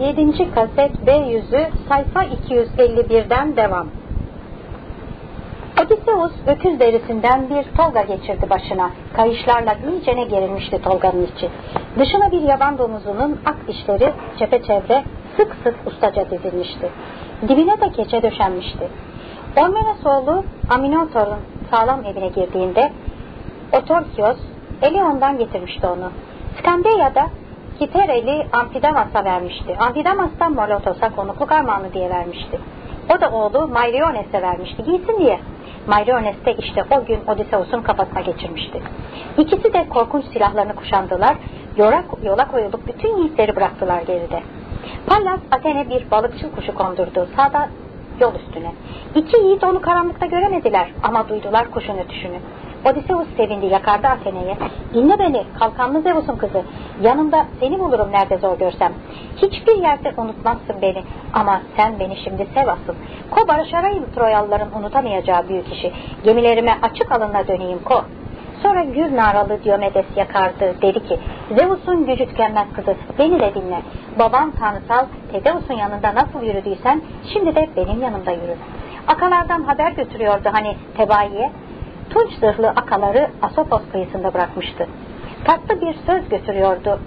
7. kaset B yüzü sayfa 251'den devam. Odysseus öküz derisinden bir tolga geçirdi başına. Kayışlarla iyicene gerilmişti tolganın içi. Dışına bir yaban domuzunun ak dişleri çepeçevre sık sık ustaca dizilmişti. Dibine de keçe döşenmişti. Ormenes oğlu Aminotor'un sağlam evine girdiğinde Otorkios Eleon'dan getirmişti onu. Skandeya'da Kitereli Amfidamas'a vermişti. Amfidamas da Molotos'a konukluk armağanı diye vermişti. O da oğlu Mairiones'e vermişti giysin diye. Mairiones de işte o gün Odysseus'un kafasına geçirmişti. İkisi de korkunç silahlarını kuşandılar, yola, yola koyulup bütün yiğitleri bıraktılar geride. Pallas Athene bir balıkçıl kuşu kondurdu sağda yol üstüne. İki yiğit onu karanlıkta göremediler ama duydular kuşun ötüşünü. Odysseus sevindi yakardı Athene'ye. Dinle beni kalkanlı Zeus'un kızı. Yanımda seni bulurum nerede zor görsem. Hiçbir yerde unutmazsın beni. Ama sen beni şimdi sev asıl. Ko barışarayım Troyalıların unutamayacağı büyük işi. Gemilerime açık alınla döneyim ko. Sonra gür naralı Diomedes yakardı. Dedi ki Zeus'un gücü tükenmez kızı beni de dinle. Babam tanrısal Tedeus'un yanında nasıl yürüdüysen şimdi de benim yanımda yürü. Akalardan haber götürüyordu hani Tebai'ye. Tunç zırhlı akaları Asopos kıyısında bırakmıştı. Tatlı bir söz götürüyordu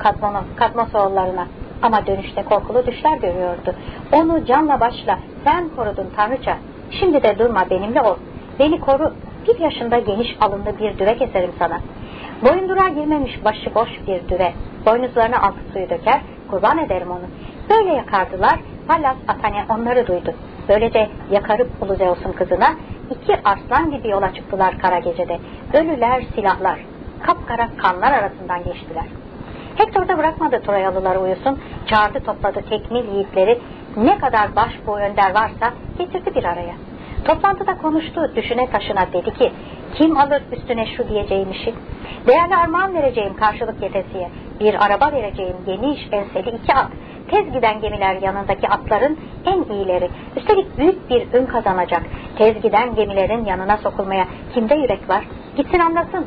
Kadmosoğullarına. Ama dönüşte korkulu düşler görüyordu. Onu canla başla sen korudun Tanrıça. Şimdi de durma benimle ol. Beni koru bir yaşında geniş alınlı bir düve keserim sana. Boyundurağa girmemiş başı boş bir düve. Boynuzlarına altı suyu döker, kurban ederim onu. Böyle yakardılar, Pallas Atane onları duydu. Böylece yakarıp Ulu Zeus'un kızına iki arslan gibi yola çıktılar kara gecede. Ölüler, silahlar, kapkara kanlar arasından geçtiler. Hektor da bırakmadı Troyalıları uyusun, çağırdı topladı tekmil yiğitleri, ne kadar baş bu önder varsa getirdi bir araya. Toplantıda konuştu, düşüne taşına dedi ki, kim alır üstüne şu diyeceğim işi? Değerli armağan vereceğim karşılık yetesiye, bir araba vereceğim geniş enseli iki at, tez giden gemiler yanındaki atların en iyileri, üstelik büyük bir ün kazanacak, tez giden gemilerin yanına sokulmaya kimde yürek var? Gitsin anlasın.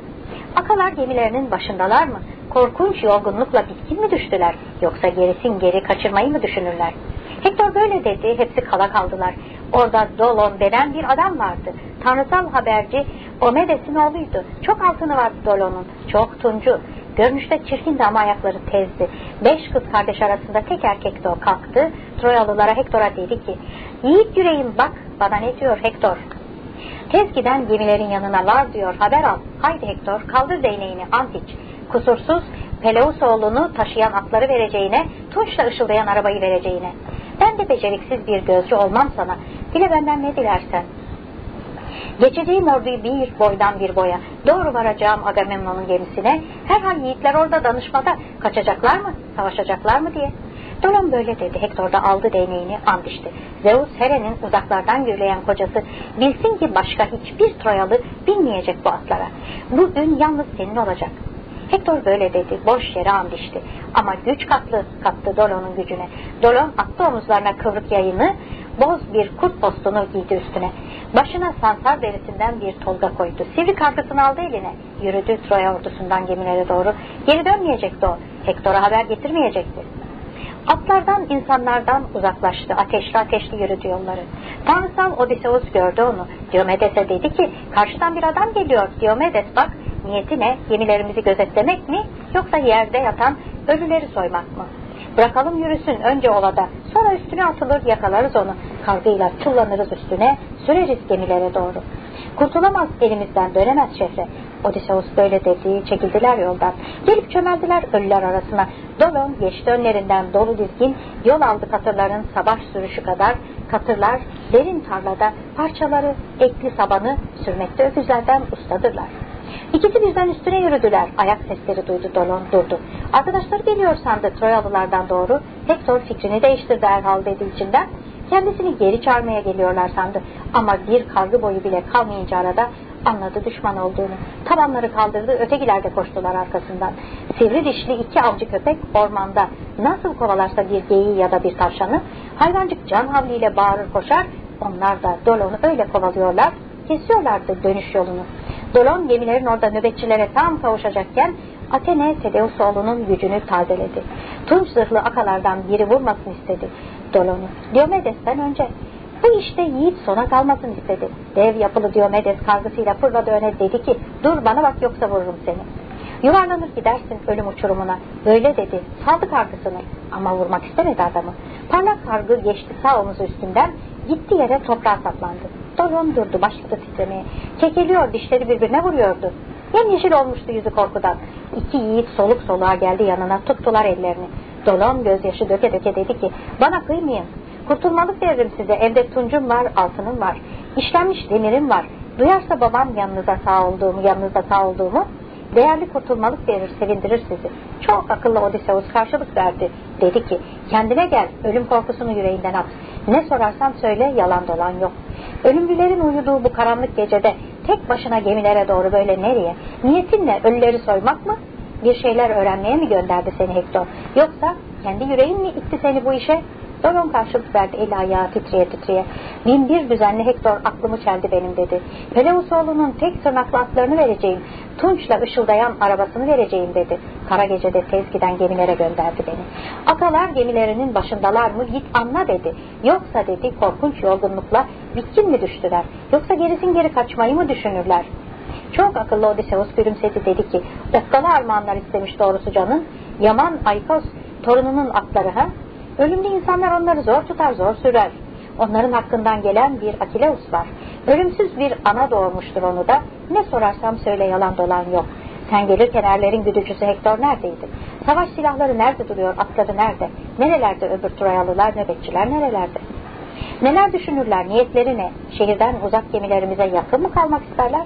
Akalar gemilerinin başındalar mı? Korkunç yorgunlukla bitkin mi düştüler? Yoksa gerisin geri kaçırmayı mı düşünürler? Hector böyle dedi, hepsi kala kaldılar. Orada Dolon denen bir adam vardı. Tanrısal haberci Omedes'in oğluydu. Çok altını vardı Dolon'un, çok tuncu. Görünüşte çirkindi ama ayakları tezdi. Beş kız kardeş arasında tek erkekti o kalktı. Troyalılara Hektor'a dedi ki, Yiğit yüreğim bak bana ne diyor Hektor. Tez giden gemilerin yanına var diyor haber al. Haydi Hektor kaldır değneğini Antiç. Kusursuz Peleus oğlunu taşıyan atları vereceğine, tunçla ışıldayan arabayı vereceğine. Ben de beceriksiz bir gözcü olmam sana. Dile benden ne dilersen. Geçeceğim orduyu bir boydan bir boya. Doğru varacağım Agamemnon'un gemisine. Herhal yiğitler orada danışmada. Kaçacaklar mı? Savaşacaklar mı diye. Dolon böyle dedi. Hektor da aldı değneğini and içti. Zeus Here'nin uzaklardan gürleyen kocası bilsin ki başka hiçbir Troyalı binmeyecek bu atlara. Bu ün yalnız senin olacak. Hector böyle dedi, boş yere and içti. Ama güç katlı kattı Dolon'un gücüne. Dolon attı omuzlarına kıvrık yayını, boz bir kurt postunu giydi üstüne. Başına sansar derisinden bir tolga koydu. Sivri kargısını aldı eline. Yürüdü Troya ordusundan gemilere doğru. Geri dönmeyecekti o. Hector'a haber getirmeyecekti. Atlardan, insanlardan uzaklaştı. Ateşli ateşli yürüdü yolları. Tanrısal Odysseus gördü onu. Diomedes'e dedi ki, karşıdan bir adam geliyor. Diomedes bak, niyeti ne? Gemilerimizi gözetlemek mi? Yoksa yerde yatan ölüleri soymak mı? Bırakalım yürüsün önce olada. Sonra üstüne atılır yakalarız onu. Kavgayla çullanırız üstüne. Süreriz gemilere doğru. Kurtulamaz elimizden dönemez şehre. Odysseus böyle dedi, çekildiler yoldan. Gelip çömeldiler ölüler arasına. Dolon geçti önlerinden dolu dizgin, yol aldı katırların sabah sürüşü kadar. Katırlar derin tarlada parçaları, ekli sabanı sürmekte öküzlerden ustadırlar. İkisi birden üstüne yürüdüler. Ayak sesleri duydu Dolon durdu. Arkadaşları geliyor sandı Troyalılardan doğru. Hector fikrini değiştirdi herhal dedi içinden. Kendisini geri çağırmaya geliyorlar sandı. Ama bir kargı boyu bile kalmayınca arada anladı düşman olduğunu. Tabanları kaldırdı ötekiler de koştular arkasından. Sivri dişli iki avcı köpek ormanda nasıl kovalarsa bir geyiği ya da bir tavşanı hayvancık can havliyle bağırır koşar onlar da Dolon'u öyle kovalıyorlar kesiyorlardı dönüş yolunu. Dolon gemilerin orada nöbetçilere tam kavuşacakken Athene Tedeusoğlu'nun gücünü tazeledi. Tunç zırhlı akalardan biri vurmasın istedi Dolon'u. Diomedes'ten önce. Bu işte yiğit sona kalmasın istedi. Dev yapılı Diomedes kargısıyla fırladı öne dedi ki dur bana bak yoksa vururum seni. Yuvarlanır gidersin ölüm uçurumuna. Böyle dedi. Saldı kargısını. Ama vurmak istemedi adamı. Parlak kargı geçti sağ omuzu üstünden. Gitti yere toprağa saplandı. Dolon durdu başladı titremeye. Kekeliyor dişleri birbirine vuruyordu. Yemyeşil olmuştu yüzü korkudan. İki yiğit soluk soluğa geldi yanına tuttular ellerini. Dolon gözyaşı döke döke dedi ki bana kıymayın. Kurtulmalık veririm size evde tuncum var altınım var. İşlenmiş demirim var. Duyarsa babam yanınıza sağ olduğumu yanınızda sağ olduğumu değerli kurtulmalık verir sevindirir sizi. Çok akıllı Odysseus karşılık verdi. Dedi ki kendine gel ölüm korkusunu yüreğinden at. Ne sorarsan söyle yalan dolan yok. Ölümlülerin uyuduğu bu karanlık gecede tek başına gemilere doğru böyle nereye? Niyetinle ölüleri soymak mı? Bir şeyler öğrenmeye mi gönderdi seni Hector? Yoksa kendi yüreğin mi itti seni bu işe? Doron karşılık verdi eli ayağı titreye titreye. Bin bir düzenli Hector aklımı çeldi benim dedi. Peleusoğlu'nun tek tırnaklı atlarını vereceğim. Tunç'la ışıldayan arabasını vereceğim dedi. Kara gecede tez giden gemilere gönderdi beni. Atalar gemilerinin başındalar mı git anla dedi. Yoksa dedi korkunç yorgunlukla bitkin mi düştüler? Yoksa gerisin geri kaçmayı mı düşünürler? Çok akıllı Odysseus gülümsedi dedi ki okkalı armağanlar istemiş doğrusu canın. Yaman Aykos torununun atları ha? Ölümlü insanlar onları zor tutar zor sürer. Onların hakkından gelen bir Akileus var. Ölümsüz bir ana doğurmuştur onu da. Ne sorarsam söyle yalan dolan yok. Sen gelirken erlerin güdücüsü Hektor neredeydi? Savaş silahları nerede duruyor, atları nerede? Nerelerde öbür Troyalılar, nöbetçiler nerelerde? Neler düşünürler, niyetleri ne? Şehirden uzak gemilerimize yakın mı kalmak isterler?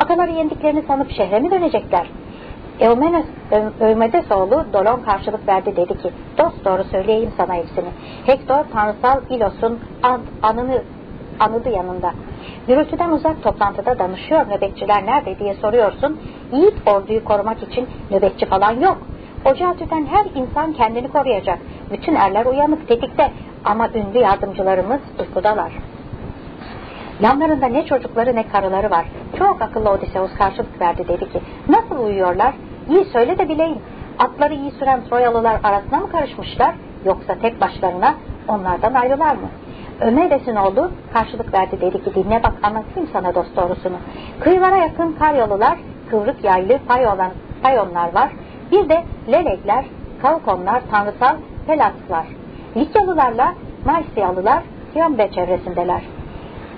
Ataları yendiklerini sanıp şehre mi dönecekler? Eumenes, Eumedes oğlu Dolon karşılık verdi dedi ki dost doğru söyleyeyim sana hepsini. Hektor tanrısal İlos'un an, anını anıdı yanında. Gürültüden uzak toplantıda danışıyor nöbetçiler nerede diye soruyorsun. Yiğit orduyu korumak için nöbetçi falan yok. Ocağı tüten her insan kendini koruyacak. Bütün erler uyanık tetikte ama ünlü yardımcılarımız uykudalar. Yanlarında ne çocukları ne karıları var. Çok akıllı Odysseus karşılık verdi dedi ki nasıl uyuyorlar? İyi söyle de bileyim. Atları iyi süren Troyalılar arasına mı karışmışlar yoksa tek başlarına onlardan ayrılar mı? Ömer'desin oğlu karşılık verdi dedi ki dinle bak anlatayım sana dost doğrusunu. Kıyılara yakın Karyalılar, kıvrık yaylı Payolan, Payonlar var. Bir de Lelekler, Kaukonlar, tanrısal Pelaslar. Likyalılarla Marsiyalılar Siyombe çevresindeler.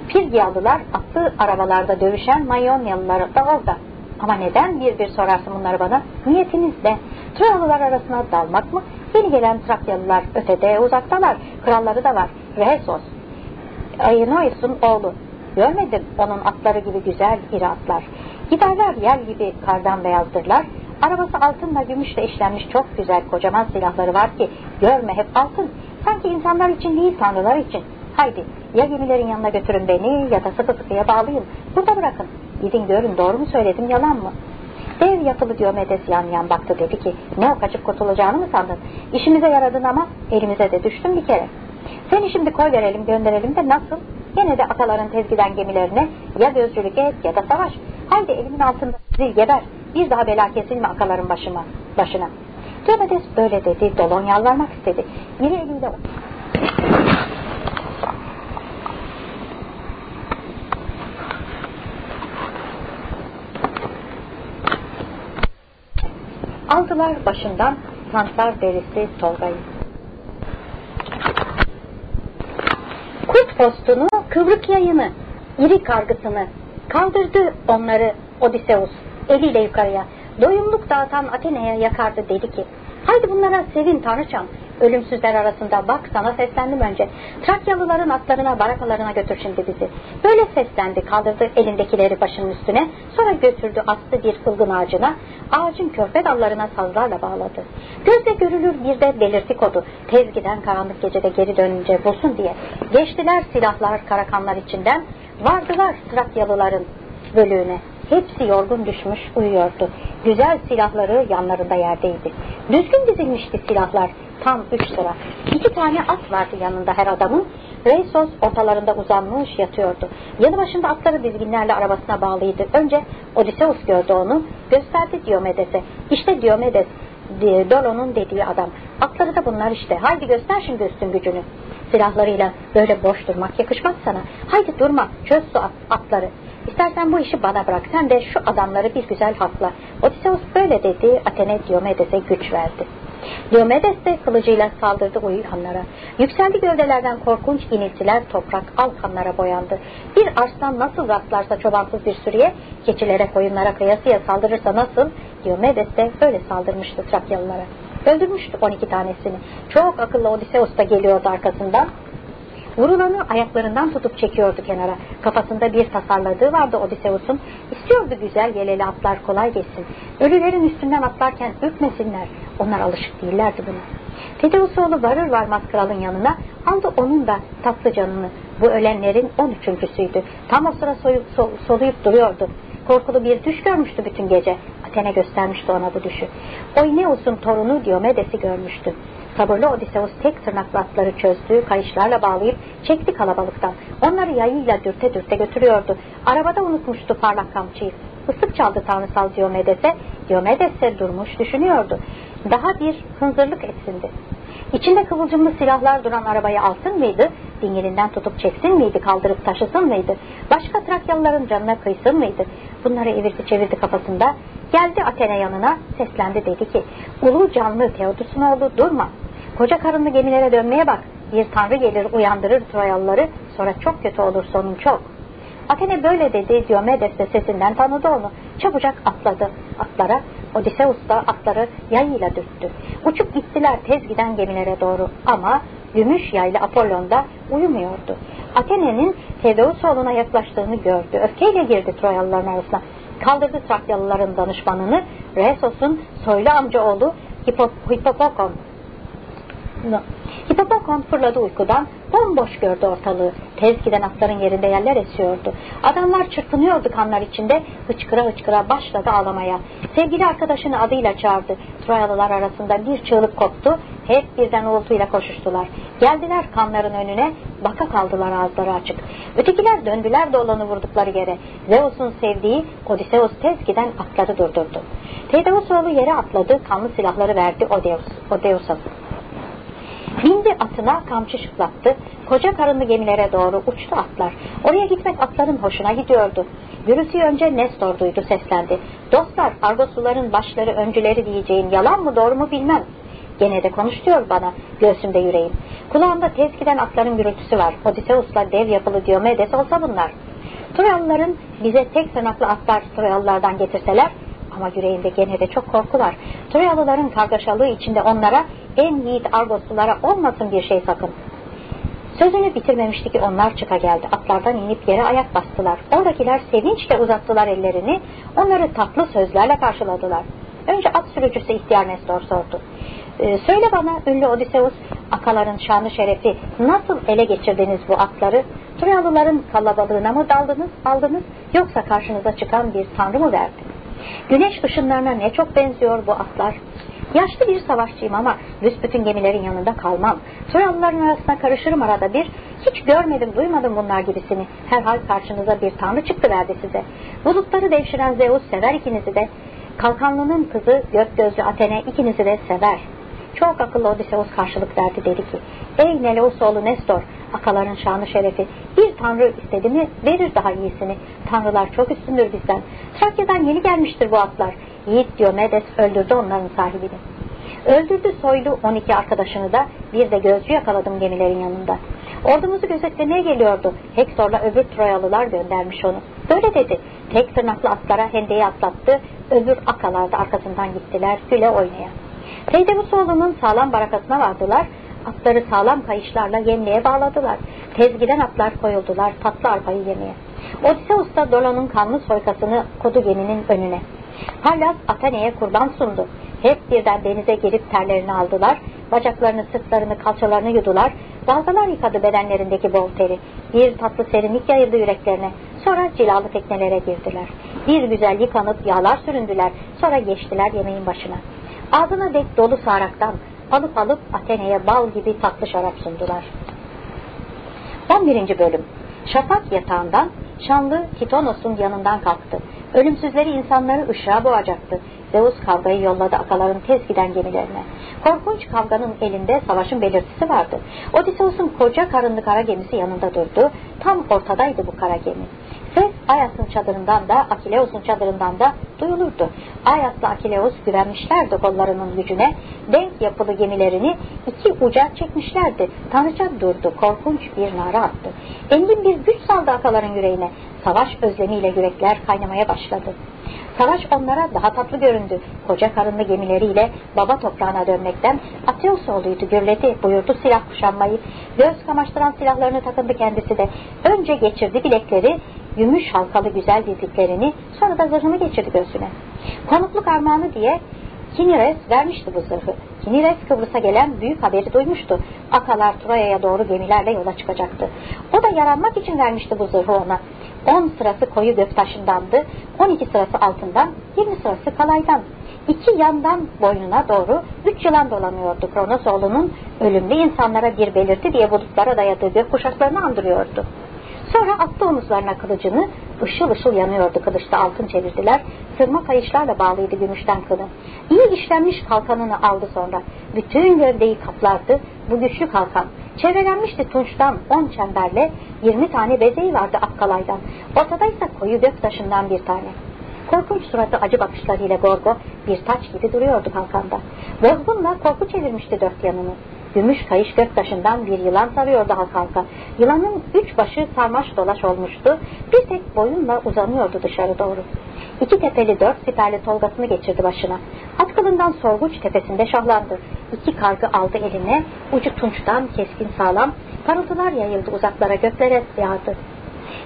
Pirgiyalılar atlı arabalarda dövüşen Mayonyalılar da orada. Ama neden bir bir sorarsın bunları bana? Niyetiniz ne? Troyalılar arasına dalmak mı? Yeni gelen Trakyalılar ötede uzaktalar. Kralları da var. Rhesos. Ainois'un oğlu. Görmedim onun atları gibi güzel iri atlar. Giderler yer gibi kardan beyazdırlar. Arabası altınla gümüşle işlenmiş çok güzel kocaman silahları var ki görme hep altın. Sanki insanlar için değil tanrılar için. Haydi ya gemilerin yanına götürün beni ya da sıkı sıkıya bağlayın. Burada bırakın. Gidin görün doğru mu söyledim yalan mı? Dev yapılı Diomedes yan yan baktı dedi ki ne o kaçıp kurtulacağını mı sandın? İşimize yaradın ama elimize de düştün bir kere. Seni şimdi koy verelim gönderelim de nasıl? Yine de ataların tezgiden gemilerine ya gözcülük et ya da savaş. Haydi elimin altında zil geber. Bir daha bela kesilme akaların başıma, başına. Diomedes böyle dedi. Dolon yalvarmak istedi. Biri eliyle Aldılar başından sansar derisi Tolga'yı. Kurt postunu, kıvrık yayını, iri kargısını kaldırdı onları Odysseus eliyle yukarıya. Doyumluk dağıtan Atene'ye yakardı dedi ki haydi bunlara sevin tanrıçam ölümsüzler arasında bak sana seslendim önce. Trakyalıların atlarına barakalarına götür şimdi bizi. Böyle seslendi kaldırdı elindekileri başının üstüne sonra götürdü astı bir kılgın ağacına ağacın körpe dallarına sazlarla bağladı. Gözle görülür bir de belirti kodu tez giden karanlık gecede geri dönünce bulsun diye. Geçtiler silahlar karakanlar içinden vardılar Trakyalıların bölüğüne. Hepsi yorgun düşmüş uyuyordu. Güzel silahları yanlarında yerdeydi. Düzgün dizilmişti silahlar tam üç sıra. İki tane at vardı yanında her adamın. Reisos ortalarında uzanmış yatıyordu. Yanı başında atları dizginlerle arabasına bağlıydı. Önce Odysseus gördü onu, gösterdi Diomedes'e. İşte Diomedes, Dolo'nun dediği adam. Atları da bunlar işte. Haydi göster şimdi üstün gücünü. Silahlarıyla böyle boş durmak yakışmaz sana. Haydi durma, çöz su at, atları. İstersen bu işi bana bırak. Sen de şu adamları bir güzel hakla. Odysseus böyle dedi. Athene Diomedes'e güç verdi. Diomedes de kılıcıyla saldırdı uyuyanlara. Yükseldi gövdelerden korkunç iniltiler toprak alkanlara boyandı. Bir arslan nasıl rastlarsa çobansız bir sürüye, keçilere koyunlara kıyasıya saldırırsa nasıl, Diomedes de öyle saldırmıştı Trakyalılara. Öldürmüştü 12 tanesini. Çok akıllı Odysseus da geliyordu arkasından. Vurulanı ayaklarından tutup çekiyordu kenara. Kafasında bir tasarladığı vardı Odysseus'un. İstiyordu güzel yeleli atlar kolay geçsin. Ölülerin üstünden atlarken ürkmesinler. Onlar alışık değillerdi buna. Tedeus oğlu varır varmaz kralın yanına aldı onun da tatlı canını. Bu ölenlerin on üçüncüsüydü. Tam o sıra soyup, sol, soluyup duruyordu. Korkulu bir düş görmüştü bütün gece. Athene göstermişti ona bu düşü. Oyneus'un torunu Diomedes'i görmüştü. Sabırlı Odysseus tek tırnaklı atları çözdü, kayışlarla bağlayıp çekti kalabalıktan. Onları yayıyla dürte dürte götürüyordu. Arabada unutmuştu parlak kamçıyı. Isık çaldı tanrısal Diomedes'e. Diomedes ise durmuş düşünüyordu. Daha bir hınzırlık etsindi. İçinde kıvılcımlı silahlar duran arabayı alsın mıydı? Dingilinden tutup çeksin miydi? Kaldırıp taşısın mıydı? Başka Trakyalıların canına kıysın mıydı? Bunları evirdi çevirdi kafasında. Geldi Athene yanına seslendi dedi ki Ulu canlı Teodos'un oğlu durma. Koca karınlı gemilere dönmeye bak. Bir tanrı gelir uyandırır Troyalıları sonra çok kötü olur sonun çok. Athene böyle dedi Diomedes de sesinden tanıdı onu. Çabucak atladı atlara. Odysseus da atları yayıyla dürttü. Uçup gittiler tez giden gemilere doğru ama gümüş yaylı Apollon da uyumuyordu. Athene'nin Tedeusoğlu'na yaklaştığını gördü. Öfkeyle girdi Troyalıların arasına. Kaldırdı Trakyalıların danışmanını Resos'un soylu amcaoğlu Hippopokon Hipopokon fırladı uykudan, bomboş gördü ortalığı. Tez giden atların yerinde yerler esiyordu. Adamlar çırpınıyordu kanlar içinde, hıçkıra hıçkıra başladı ağlamaya. Sevgili arkadaşını adıyla çağırdı. Troyalılar arasında bir çığlık koptu, hep birden uğultuyla koşuştular. Geldiler kanların önüne, baka kaldılar ağızları açık. Ötekiler döndüler de olanı vurdukları yere. Zeus'un sevdiği Odysseus tez giden atları durdurdu. Tedeus oğlu yere atladı, kanlı silahları verdi Odeus. Bindi atına kamçı şıklattı. Koca karınlı gemilere doğru uçtu atlar. Oraya gitmek atların hoşuna gidiyordu. Gürültüyü önce Nestor duydu seslendi. Dostlar Argosluların başları öncüleri diyeceğin yalan mı doğru mu bilmem. Gene de konuş bana göğsümde yüreğim. Kulağımda tez giden atların gürültüsü var. Odysseus'la dev yapılı Diomedes olsa bunlar. Troyalıların bize tek tırnaklı atlar Troyalılardan getirseler ama yüreğimde gene de çok korku var. Troyalıların kargaşalığı içinde onlara en yiğit Argoslulara olmasın bir şey sakın. Sözünü bitirmemişti ki onlar çıka geldi. Atlardan inip yere ayak bastılar. Oradakiler sevinçle uzattılar ellerini. Onları tatlı sözlerle karşıladılar. Önce at sürücüsü ihtiyar Nestor sordu. Ee, söyle bana ünlü Odysseus, akaların şanı şerefi nasıl ele geçirdiniz bu atları? Troyalıların kalabalığına mı daldınız, aldınız yoksa karşınıza çıkan bir tanrı mı verdi? Güneş ışınlarına ne çok benziyor bu atlar. Yaşlı bir savaşçıyım ama büsbütün gemilerin yanında kalmam. Troyalıların arasına karışırım arada bir. Hiç görmedim, duymadım bunlar gibisini. Herhal karşınıza bir tanrı çıktı verdi size. Bulutları devşiren Zeus sever ikinizi de. Kalkanlının kızı gök gözlü Athene ikinizi de sever. Çok akıllı Odysseus karşılık verdi dedi ki Ey Neleus oğlu Nestor akaların şanı şerefi bir tanrı istedi mi verir daha iyisini. Tanrılar çok üstündür bizden. Trakya'dan yeni gelmiştir bu atlar. Yiğit Diomedes öldürdü onların sahibini. Öldürdü soylu 12 arkadaşını da bir de gözcü yakaladım gemilerin yanında. Ordumuzu gözetlemeye geliyordu. Hektor'la öbür Troyalılar göndermiş onu. Böyle dedi. Tek tırnaklı atlara hendeyi atlattı. Öbür akalar da arkasından gittiler güle oynaya. Teydemusoğlu'nun sağlam barakasına vardılar. Atları sağlam kayışlarla yemliğe bağladılar. Tezgiden atlar koyuldular tatlı arpayı yemeye. Odysseus da Dolo'nun kanlı soykasını kodu geminin önüne. Pallas Atene'ye kurban sundu. Hep birden denize girip terlerini aldılar. Bacaklarını, sırtlarını, kalçalarını yudular. Dalgalar yıkadı bedenlerindeki bol teri. Bir tatlı serinlik yayıldı yüreklerine. Sonra cilalı teknelere girdiler. Bir güzel yıkanıp yağlar süründüler. Sonra geçtiler yemeğin başına. Ağzına dek dolu saraktan alıp alıp Atene'ye bal gibi tatlı şarap sundular. 11. Bölüm Şafak yatağından şanlı Hitonos'un yanından kalktı. Ölümsüzleri insanları ışığa boğacaktı. Zeus kavgayı yolladı akaların tez giden gemilerine. Korkunç kavganın elinde savaşın belirtisi vardı. Odysseus'un koca karınlı kara gemisi yanında durdu. Tam ortadaydı bu kara gemi. Ses Ayas'ın çadırından da Akileus'un çadırından da duyulurdu. Ayas'la Akileus güvenmişlerdi kollarının gücüne. Denk yapılı gemilerini iki uca çekmişlerdi. Tanrıça durdu. Korkunç bir nara attı. Engin bir güç saldı akaların yüreğine. Savaş özlemiyle yürekler kaynamaya başladı. Savaş onlara daha tatlı göründü. Koca karınlı gemileriyle baba toprağına dönmekten Ateos oğluydu gürledi, buyurdu silah kuşanmayı. Göz kamaştıran silahlarını takındı kendisi de. Önce geçirdi bilekleri, gümüş halkalı güzel dizliklerini, sonra da zırhını geçirdi göğsüne. Konukluk armağanı diye Kinires vermişti bu zırhı. Kinires Kıbrıs'a gelen büyük haberi duymuştu. Akalar Troya'ya doğru gemilerle yola çıkacaktı. O da yaranmak için vermişti bu zırhı ona. 10 sırası koyu göktaşındandı, 12 sırası altından, 20 sırası kalaydan. İki yandan boynuna doğru üç yılan dolanıyordu. Kronos oğlunun ölümlü insanlara bir belirti diye bulutlara dayadığı gök kuşaklarını andırıyordu. Sonra attı omuzlarına kılıcını, ışıl ışıl yanıyordu kılıçta altın çevirdiler, sırma kayışlarla bağlıydı gümüşten kılı. İyi işlenmiş kalkanını aldı sonra, bütün gövdeyi kaplardı bu güçlü kalkan. Çevrelenmişti tunçtan on çemberle, yirmi tane bezeği vardı akkalaydan, ortadaysa koyu göktaşından bir tane. Korkunç suratı acı bakışlarıyla Gorgo bir taç gibi duruyordu kalkanda. Bozgunla korku çevirmişti dört yanını. Gümüş kayış göktaşından bir yılan sarıyordu halka. Yılanın üç başı sarmaş dolaş olmuştu. Bir tek boyunla uzanıyordu dışarı doğru. İki tepeli dört siperli tolgasını geçirdi başına. At kılından sorguç tepesinde şahlandı. İki kargı aldı eline, ucu tunçtan keskin sağlam, parıltılar yayıldı uzaklara göklere yağdı.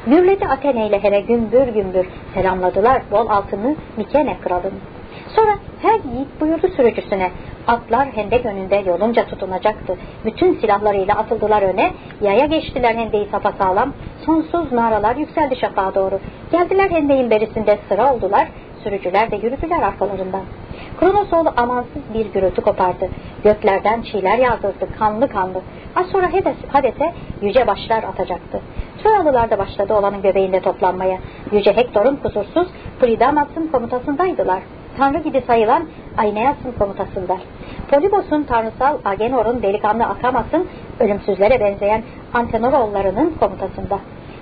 Gürledi Athene ile Here gümbür gümbür selamladılar bol altını Mikene kralını. Sonra her yiğit buyurdu sürücüsüne. Atlar hendek önünde yolunca tutunacaktı. Bütün silahlarıyla atıldılar öne. Yaya geçtiler hendeyi sapasağlam. Sonsuz naralar yükseldi şafağa doğru. Geldiler hendeyin berisinde sıra oldular. Sürücüler de yürüdüler arkalarından. Kronos oğlu amansız bir gürültü kopardı. Göklerden çiğler yağdırdı kanlı kanlı. Az sonra Hades'e yüce başlar atacaktı. Troyalılar da başladı olanın göbeğinde toplanmaya. Yüce Hektor'un kusursuz Pridamas'ın komutasındaydılar. Tanrı gibi sayılan Aeneas'ın komutasında. Polibos'un tanrısal Agenor'un delikanlı Akamas'ın ölümsüzlere benzeyen Antenoroğullarının komutasında.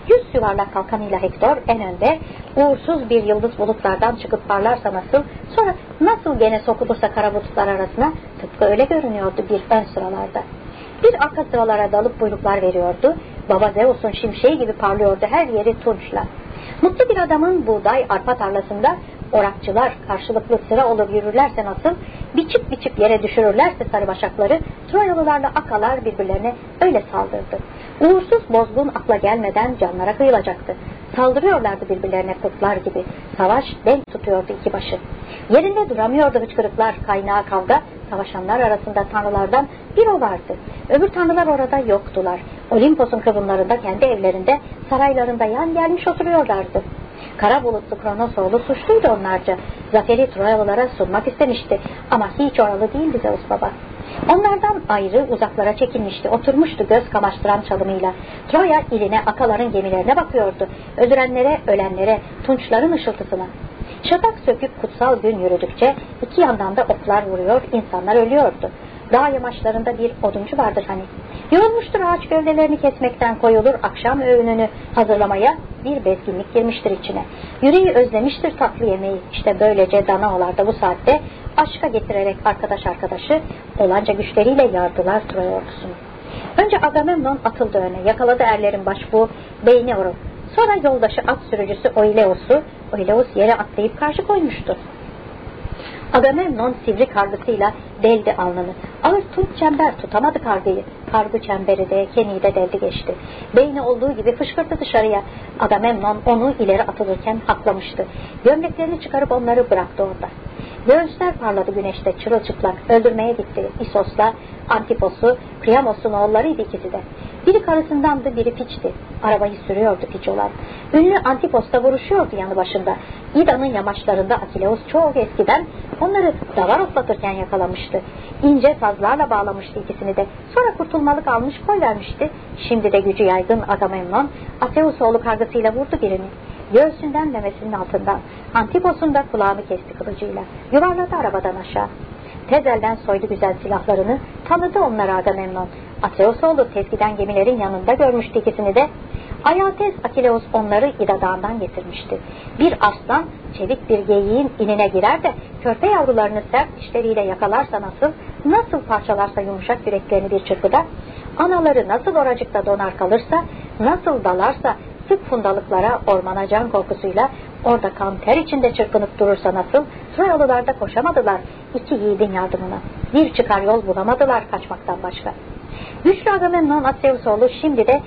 Yüz yuvarlak kalkanıyla Hektor en önde, uğursuz bir yıldız bulutlardan çıkıp parlarsa nasıl, sonra nasıl gene sokulursa kara bulutlar arasına tıpkı öyle görünüyordu bir ön sıralarda. Bir arka sıralara dalıp buyruklar veriyordu, Baba Zeus'un şimşeği gibi parlıyordu her yeri tunçla. Mutlu bir adamın buğday arpa tarlasında orakçılar karşılıklı sıra olur yürürlerse nasıl, biçip biçip yere düşürürlerse sarı başakları, Troyalılarla akalar birbirlerine öyle saldırdı. Uğursuz bozgun akla gelmeden canlara kıyılacaktı. Saldırıyorlardı birbirlerine kırklar gibi. Savaş denk tutuyordu iki başı. Yerinde duramıyordu hıçkırıklar, kaynağı kavga, savaşanlar arasında tanrılardan bir o vardı. Öbür tanrılar orada yoktular. Olimpos'un kıvımlarında kendi evlerinde, saraylarında yan gelmiş oturuyorlardı. Kara bulutlu Kronosoğlu suçluydu onlarca. Zaferi Troyalılara sunmak istemişti ama hiç oralı değildi Zeus baba. Onlardan ayrı uzaklara çekilmişti, oturmuştu göz kamaştıran çalımıyla. Troya iline akaların gemilerine bakıyordu. Öldürenlere, ölenlere, tunçların ışıltısına. Şafak söküp kutsal gün yürüdükçe iki yandan da oklar vuruyor, insanlar ölüyordu. Dağ yamaçlarında bir oduncu vardır hani. Yorulmuştur ağaç gövdelerini kesmekten koyulur akşam öğününü hazırlamaya bir bezginlik girmiştir içine. Yüreği özlemiştir tatlı yemeği. İşte böylece Danaolar bu saatte aşka getirerek arkadaş arkadaşı olanca güçleriyle yardılar Troya ordusunu. Önce Agamemnon atıldı öne, yakaladı erlerin başbuğu Beyneor'u. Sonra yoldaşı at sürücüsü Oileus'u, Oileus yere atlayıp karşı koymuştu. Agamemnon sivri kargısıyla deldi alnını. Ağır tunç çember tutamadı kargıyı. Kargı çemberi de keniği de deldi geçti. Beyni olduğu gibi fışkırdı dışarıya. Agamemnon onu ileri atılırken haklamıştı. Gömleklerini çıkarıp onları bıraktı orada. Göğüsler parladı güneşte çırılçıplak. Öldürmeye gitti İsos'la Antipos'u, Priamos'un oğullarıydı ikisi de. Biri karısındandı, biri piçti. Arabayı sürüyordu piç olan. Ünlü Antipos'ta vuruşuyordu yanı başında. İda'nın yamaçlarında Akileus çok eskiden onları davar otlatırken yakalamıştı. İnce sazlarla bağlamıştı ikisini de. Sonra kurtulmalık almış koy vermişti. Şimdi de gücü yaygın Agamemnon Ateus oğlu kargısıyla vurdu birini. Göğsünden memesinin altından. Antipos'un da kulağını kesti kılıcıyla. Yuvarladı arabadan aşağı. Tezel'den soydu güzel silahlarını. Tanıdı onları Agamemnon. Atreus oğlu tezgiden gemilerin yanında görmüştü ikisini de. Ayates Akileus onları İda Dağı'ndan getirmişti. Bir aslan çevik bir geyiğin inine girer de körpe yavrularını sert dişleriyle yakalarsa nasıl, nasıl parçalarsa yumuşak yüreklerini bir çırpıda, anaları nasıl oracıkta donar kalırsa, nasıl dalarsa sık fundalıklara ormana can korkusuyla orada kan ter içinde çırpınıp durursa nasıl Troyalılar da koşamadılar iki yiğidin yardımına. Bir çıkar yol bulamadılar kaçmaktan başka. Güçlü Agamemnon Atreusoğlu şimdi de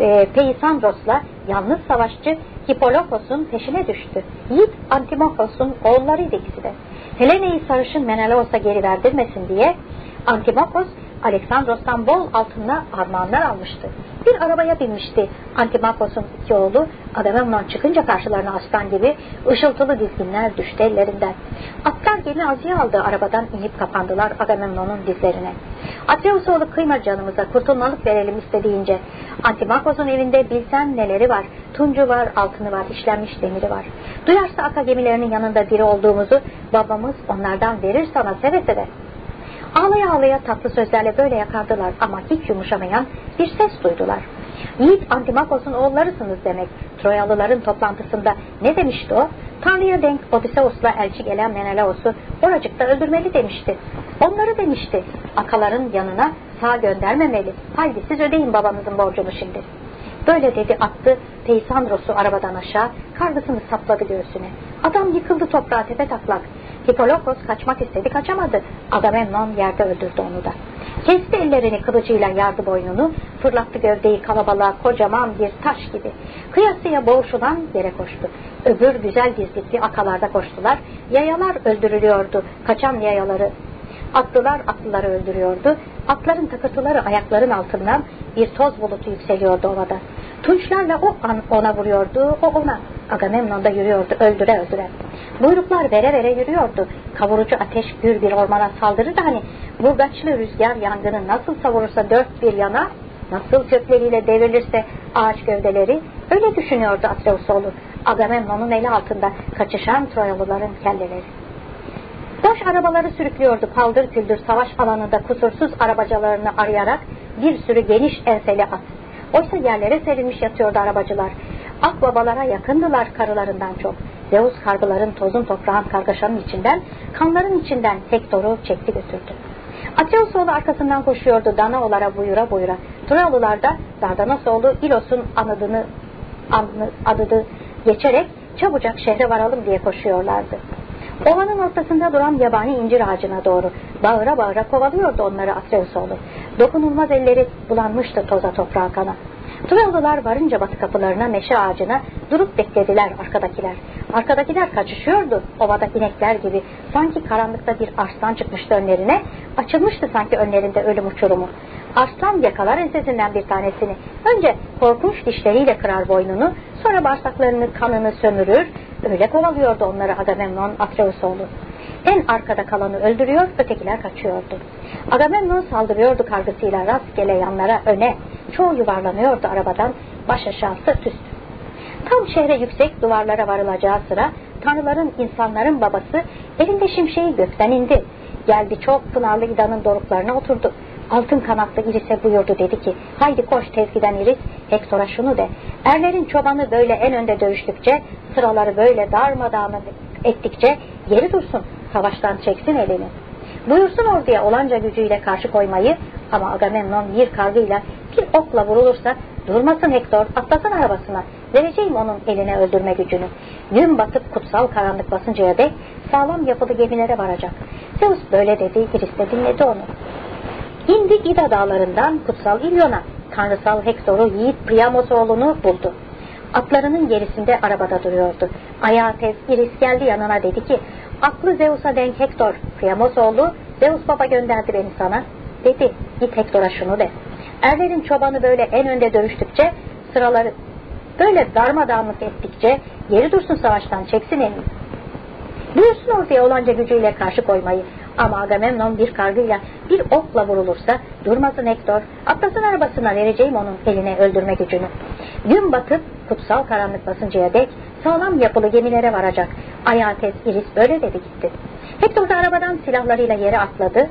e, Peisandros'la yalnız savaşçı Hippolokos'un peşine düştü. Yiğit Antimokos'un oğullarıydı ikisi de. Helene'yi sarışın Menelaos'a geri verdirmesin diye Antimokos Aleksandros'tan bol altınla armağanlar almıştı. Bir arabaya binmişti Antimakos'un iki oğlu. Agamemnon çıkınca karşılarına aslan gibi ışıltılı dizginler düştü ellerinden. Atlar gelin azıya aldı arabadan inip kapandılar Agamemnon'un dizlerine. Atreus oğlu kıyma canımıza kurtulmalık verelim istediğince. Antimakos'un evinde bilsen neleri var. Tuncu var, altını var, işlenmiş demiri var. Duyarsa aka gemilerinin yanında diri olduğumuzu babamız onlardan verir sana seve seve. Ağlaya ağlaya tatlı sözlerle böyle yakardılar ama hiç yumuşamayan bir ses duydular. Yiğit Antimakos'un oğullarısınız demek. Troyalıların toplantısında ne demişti o? Tanrı'ya denk Odysseus'la elçi gelen Menelaos'u oracıkta öldürmeli demişti. Onları demişti. Akaların yanına sağ göndermemeli. Haydi siz ödeyin babanızın borcunu şimdi. Böyle dedi attı Peisandros'u arabadan aşağı, kargısını sapladı göğsüne. Adam yıkıldı toprağa tepe taklak. Hippolokos kaçmak istedi kaçamadı. Agamemnon yerde öldürdü onu da. Kesti ellerini kılıcıyla yardı boynunu, fırlattı gövdeyi kalabalığa kocaman bir taş gibi. Kıyasıya boğuşulan yere koştu. Öbür güzel dizlikli akalarda koştular. Yayalar öldürülüyordu, kaçan yayaları Atlılar atlıları öldürüyordu. Atların takırtıları ayakların altından bir toz bulutu yükseliyordu ovada. Tunçlarla o an ona vuruyordu, o ona. Agamemnon da yürüyordu öldüre öldüre. Buyruklar vere vere yürüyordu. Kavurucu ateş gür bir ormana saldırır da hani burgaçlı rüzgar yangını nasıl savurursa dört bir yana, nasıl kökleriyle devrilirse ağaç gövdeleri, öyle düşünüyordu Atreusoğlu. Agamemnon'un eli altında kaçışan Troyalıların kelleleri. Boş arabaları sürüklüyordu paldır küldür savaş alanında kusursuz arabacalarını arayarak bir sürü geniş enseli at. Oysa yerlere serilmiş yatıyordu arabacılar. Akbabalara yakındılar karılarından çok. Zeus kargıların tozun toprağın kargaşanın içinden, kanların içinden Hektor'u çekti götürdü. Atreus oğlu arkasından koşuyordu Danaolara buyura buyura. Troyalılar da Dardanos oğlu İlos'un anadını, adını geçerek çabucak şehre varalım diye koşuyorlardı. Ovanın ortasında duran yabani incir ağacına doğru bağıra bağıra kovalıyordu onları Atreusoğlu. Dokunulmaz elleri bulanmıştı toza toprağa kana. Troyalılar varınca batı kapılarına meşe ağacına durup beklediler arkadakiler. Arkadakiler kaçışıyordu ovada inekler gibi. Sanki karanlıkta bir arslan çıkmıştı önlerine. Açılmıştı sanki önlerinde ölüm uçurumu. Arslan yakalar ensesinden bir tanesini. Önce korkunç dişleriyle kırar boynunu, sonra bağırsaklarını kanını sömürür. Öyle kovalıyordu onları Agamemnon Atreusoğlu. En arkada kalanı öldürüyor, ötekiler kaçıyordu. Agamemnon saldırıyordu kargısıyla rastgele yanlara öne. Çoğu yuvarlanıyordu arabadan, baş aşağı sırt. Tam şehre yüksek duvarlara varılacağı sıra tanrıların insanların babası elinde şimşeği gökten indi. Geldi çok pınarlı idanın doruklarına oturdu. Altın kanatlı Iris'e buyurdu dedi ki haydi koş tezgiden Iris Hektor'a şunu de erlerin çobanı böyle en önde dövüştükçe sıraları böyle darmadağın ettikçe geri dursun savaştan çeksin elini. Buyursun orduya olanca gücüyle karşı koymayı ama Agamemnon bir kargıyla bir okla vurulursa durmasın Hektor atlasın arabasına vereceğim onun eline öldürme gücünü. Gün batıp kutsal karanlık basıncaya dek sağlam yapılı gemilere varacak. Zeus böyle dedi Iris de dinledi onu. İndi İda dağlarından kutsal İlyon'a tanrısal Hektor'u yiğit Priamos oğlunu buldu. Atlarının gerisinde arabada duruyordu. Ayağı tez Iris geldi yanına dedi ki Aklı Zeus'a denk Hektor, Priamos oğlu, Zeus baba gönderdi beni sana. Dedi, git Hektor'a şunu de. Erlerin çobanı böyle en önde dövüştükçe, sıraları böyle darmadağınlık ettikçe, geri dursun savaştan, çeksin elini. Buyursun ortaya olanca gücüyle karşı koymayı. Ama Agamemnon bir kargıyla, bir okla vurulursa durmasın Hektor, atlasın arabasına vereceğim onun eline öldürme gücünü. Gün batıp kutsal karanlık basıncaya dek sağlam yapılı gemilere varacak. Ayates, Iris böyle dedi gitti. Hektor da arabadan silahlarıyla yere atladı.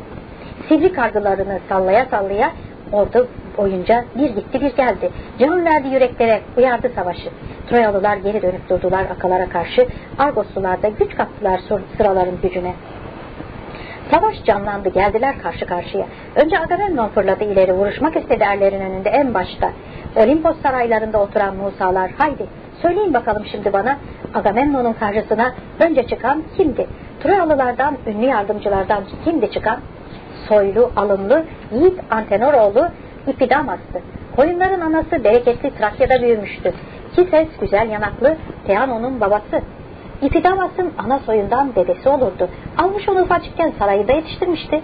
Sivri kargılarını sallaya sallaya ordu boyunca bir gitti bir geldi. Can verdi yüreklere, uyardı savaşı. Troyalılar geri dönüp durdular akalara karşı. Argoslular da güç kattılar sıraların gücüne. Savaş canlandı geldiler karşı karşıya. Önce Agamemnon fırladı ileri vuruşmak istedi erlerin önünde en başta. Olimpos saraylarında oturan Musalar haydi söyleyin bakalım şimdi bana Agamemnon'un karşısına önce çıkan kimdi? Troyalılardan ünlü yardımcılardan kimdi çıkan? Soylu, alımlı, yiğit Antenoroğlu İpidamas'tı. Koyunların anası bereketli Trakya'da büyümüştü. Kises güzel yanaklı Teano'nun babası. İpidamas'ın ana soyundan dedesi olurdu. Almış onu ufacıkken sarayında yetiştirmişti.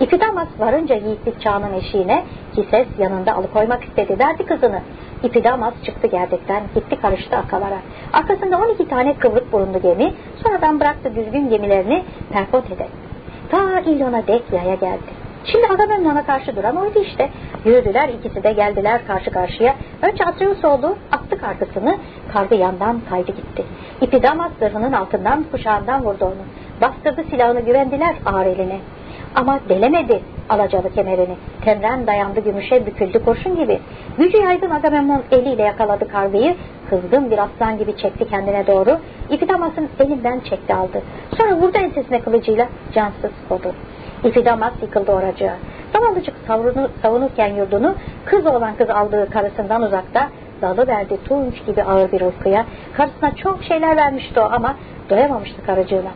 İpidamas varınca yiğitlik çağının eşiğine Kises yanında alıkoymak istedi. Verdi kızını. İpidamas çıktı gerdekten gitti karıştı akalara. Arkasında 12 tane kıvrık burunlu gemi sonradan bıraktı düzgün gemilerini Perpotede. Ta İlyon'a dek yaya geldi. Şimdi Agamemnon'a karşı duran oydu işte. Yürüdüler ikisi de geldiler karşı karşıya. Önce Atreus oldu attı kargısını. Kargı yandan kaydı gitti. İpidamas zırhının altından kuşağından vurdu onu. Bastırdı silahını güvendiler ağır eline. Ama delemedi alacalı kemerini. Temren dayandı gümüşe büküldü kurşun gibi. Gücü yaygın Agamemnon eliyle yakaladı kargıyı. Kızgın bir aslan gibi çekti kendine doğru. İpidamas'ın elinden çekti aldı. Sonra vurdu ensesine kılıcıyla cansız kodu. İfidamas yıkıldı oracığa. Zavallıcık savrunu, savunurken yurdunu kız olan kız aldığı karısından uzakta dalı verdi tunç gibi ağır bir uykuya. Karısına çok şeyler vermişti o ama doyamamıştı karıcığına.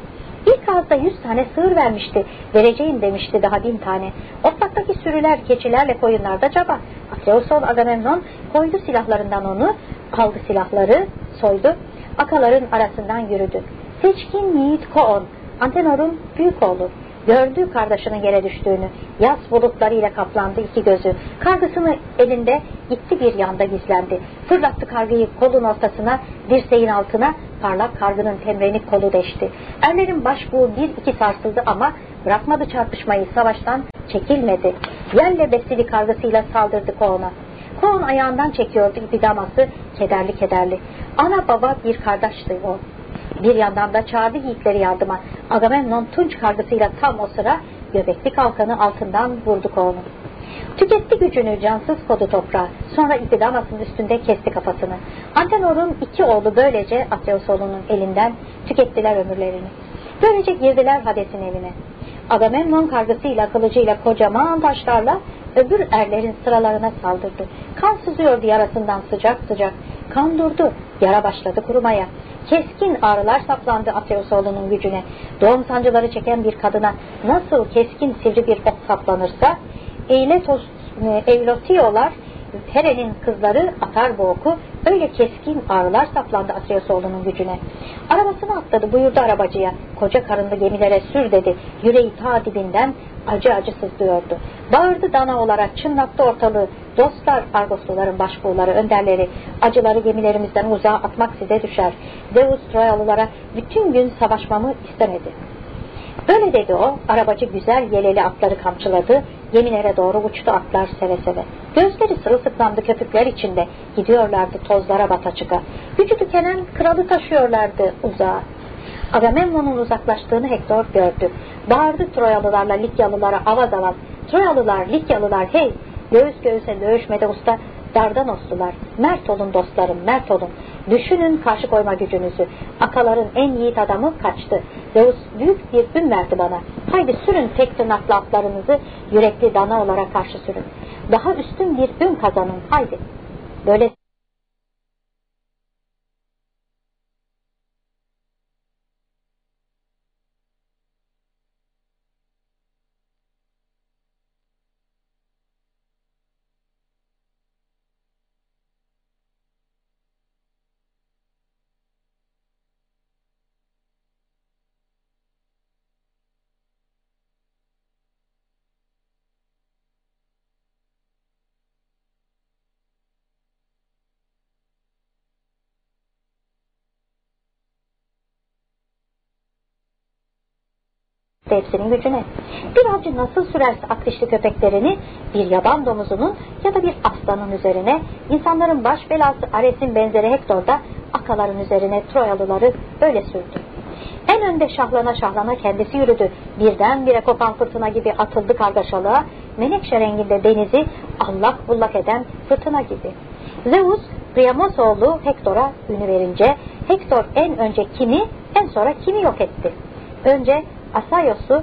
İlk ağızda yüz tane sığır vermişti. Vereceğim demişti daha bin tane. Otlaktaki sürüler, keçilerle koyunlar da caba. Atreusol Agamemnon koydu silahlarından onu, aldı silahları, soydu. Akaların arasından yürüdü. Seçkin yiğit Koon, Antenor'un büyük oğlu. Gördü kardeşinin yere düştüğünü. Yaz bulutlarıyla kaplandı iki gözü. Kargısını elinde gitti bir yanda gizlendi. Fırlattı kargıyı kolun ortasına, dirseğin altına, parlak kargının temrenik kolu deşti. Erlerin başbuğu bir iki sarsıldı ama bırakmadı çarpışmayı, savaştan çekilmedi. Yerle besili kargısıyla saldırdı Koğun'a. Koğun ayağından çekiyordu ipidaması, kederli kederli. Ana baba bir kardeşti o. Bir yandan da çağırdı yiğitleri yardıma. Agamemnon tunç kargısıyla tam o sıra göbekli kalkanı altından vurdu onu. Tüketti gücünü cansız kodu toprağa. Sonra İpidamas'ın üstünde kesti kafasını. Antenor'un iki oğlu böylece Atreus oğlunun elinden tükettiler ömürlerini. Böylece girdiler Hades'in evine. Agamemnon kargısıyla kılıcıyla kocaman taşlarla öbür erlerin sıralarına saldırdı. Kan sızıyordu yarasından sıcak sıcak. Kan durdu, yara başladı kurumaya. Keskin ağrılar saplandı Ateusoğlu'nun gücüne. Doğum sancıları çeken bir kadına nasıl keskin sivri bir ok saplanırsa Eiletos, e, Eulotiolar Here'nin kızları atar bu oku. Öyle keskin ağrılar saplandı Atreyosoğlu'nun gücüne. Arabasını atladı buyurdu arabacıya. Koca karınlı gemilere sür dedi. Yüreği ta dibinden acı acı sızlıyordu. Bağırdı dana olarak çınlattı ortalığı. Dostlar, Argosluların başbuğları, önderleri, acıları gemilerimizden uzağa atmak size düşer. Zeus Troyalılara bütün gün savaşmamı istemedi. Böyle dedi o, arabacı güzel yeleli atları kamçıladı, yeminlere doğru uçtu atlar seve seve. Gözleri sırılsıklamdı köpükler içinde, gidiyorlardı tozlara bataçıka. Gücü tükenen kralı taşıyorlardı uzağa. Agamemnon'un uzaklaştığını Hektor gördü. Bağırdı Troyalılarla Likyalılara avaz avaz. Troyalılar, Likyalılar hey! Göğüs göğüse dövüşmede usta Dardanoslular, mert olun dostlarım, mert olun. Düşünün karşı koyma gücünüzü. Akaların en yiğit adamı kaçtı. Zeus büyük bir gün verdi bana. Haydi sürün tek tırnaklı atlarınızı yürekli dana olarak karşı sürün. Daha üstün bir gün kazanın. Haydi. Böyle hepsinin gücüne. Bir avcı nasıl sürerse ak dişli köpeklerini bir yaban domuzunun ya da bir aslanın üzerine, insanların baş belası Ares'in benzeri Hektor da akaların üzerine Troyalıları öyle sürdü. En önde şahlana şahlana kendisi yürüdü. Birdenbire kopan fırtına gibi atıldı kargaşalığa, menekşe renginde denizi allak bullak eden fırtına gibi. Zeus, Priamos oğlu Hektor'a ünü verince, Hektor en önce kimi, en sonra kimi yok etti. Önce Asaios'u,